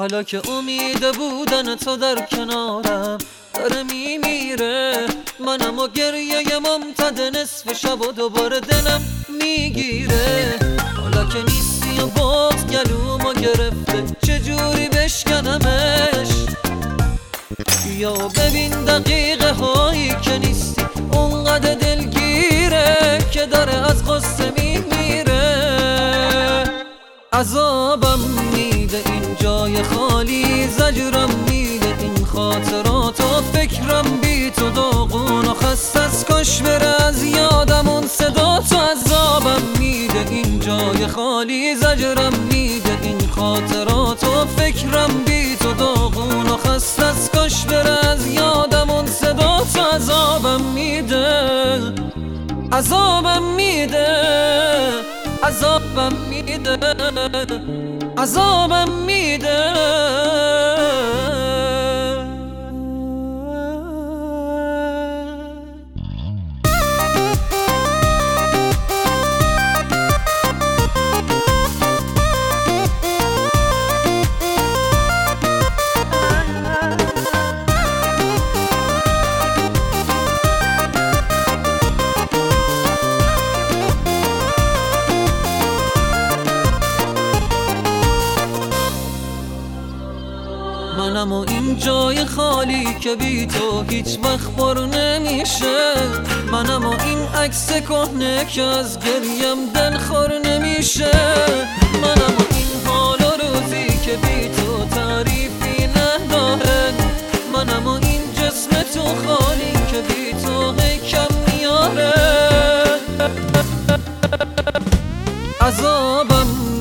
حالا که امید بودن تو در کنارم داره میمیره. منم و گریه ممتد نصف شب و دوباره دلم می‌گیره. حالا که نیستی و باز گلومو گرفته چجوری بشکنمش؟ یا ببین دقیقه هایی که نیستی اونقدر دلگیره که داره از قصه میمیره. جای خالی زجرم میده این خاطرات و فکرم بی تو داغون و خست کش بره از یادم اون صدا تو عذابم میده. این جای خالی زجرم میده. این خاطرات و فکرم بی تو داغون و خست کش بره از یادم اون صدا تو عذابم میده. عذابم میده. عذابم میده عذابم میده. منم و این جای خالی که بی تو هیچ وقت پر نمیشه. منم و این عکس کهنه که از گریم دل خور نمیشه. منم و این حال و روزی که بی تو تعریفی نداره. منم و این جسم تو خالی که بی تو کم میاره. عذابم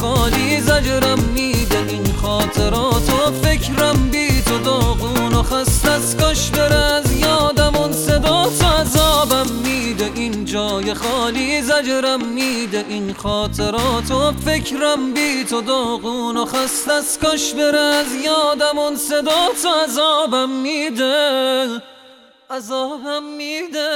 خالی زجرم میده این خاطرات و فکرم بی تو داغون و خست کش بره از یادم اون صدا. تو عذابم میده این جای خالی زجرم میده این خاطرات و فکرم بی تو داغون و خست از کاش بره از یادم اون صدا. تو عذابم میده عذابم میده.